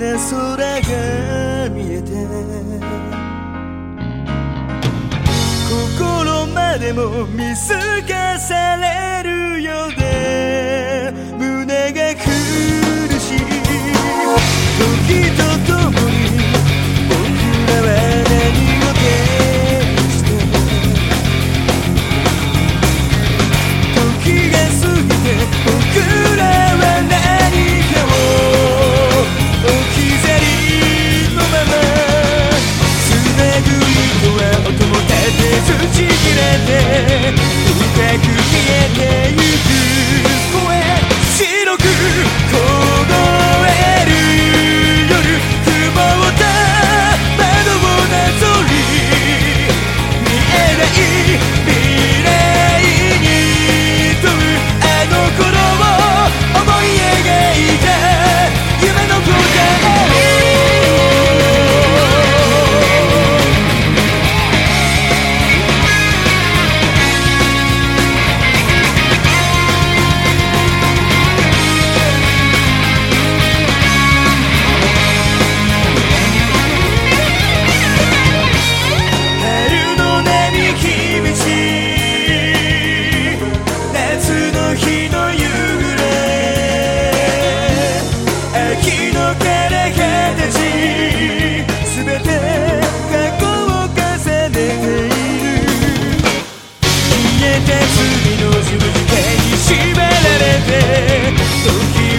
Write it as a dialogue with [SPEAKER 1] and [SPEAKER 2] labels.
[SPEAKER 1] な空が見えて心までも見透かせ手にしめられて時